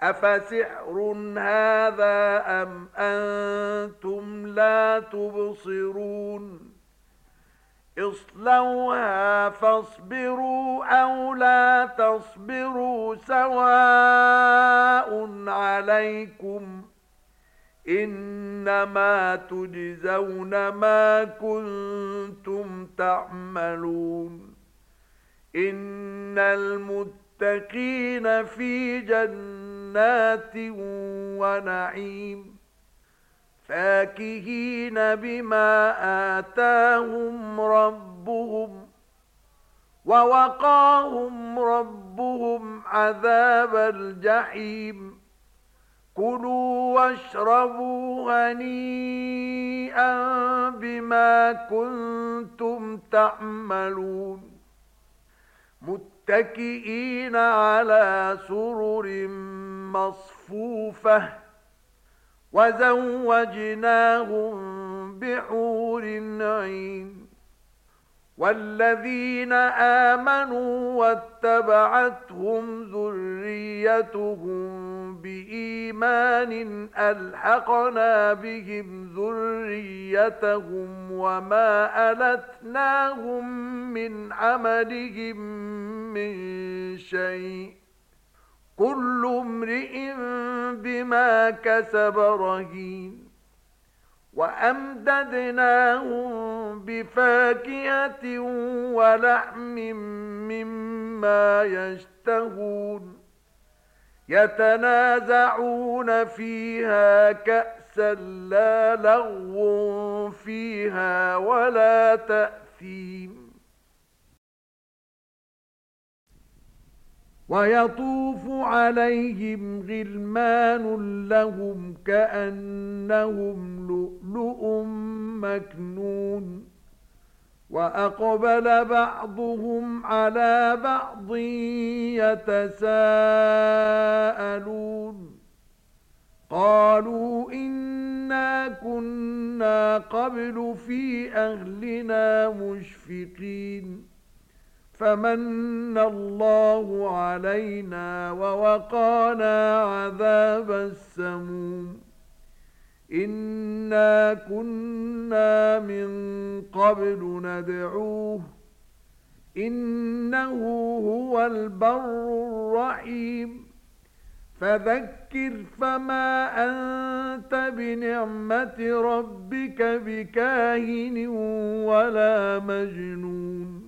أفسحر هذا أم أنتم لا تبصرون اصلوها فاصبروا أو لا تصبروا سواء عليكم إنما تجزون ما كنتم تعملون إن المتقين في جنات ونعيم فاكهين بما آتاهم ربهم ووقاهم ربهم عذاب الجحيم كلوا واشربوا هنيئا بما كنتم تعملون متكئين على سرر مصفوفة وزوجناهم بحور عين والذين آمنوا واتبعتهم ذريتهم بإيمان ألحقنا بهم ذريتهم وما ألتناهم من عملهم من شيء كل امرئ بما كسب رهين وأمددناهم بفاكهة ولحم مما يشتهون يتنازعون فيها كأسا لا لغو فيها ولا تأثيم ويطوف عليهم غلمان لهم كأنهم لؤلؤ مكنون وأقبل بعضهم على بعض يتساءلون قالوا إنا كنا قبل في أهلنا مشفقين فمن الله علينا ووقانا عذاب السموم. إنا كنا من قبل ندعوه. إنه هو البر الرحيم. فذكر فما أنت بنعمة ربك بكاهن ولا مجنون.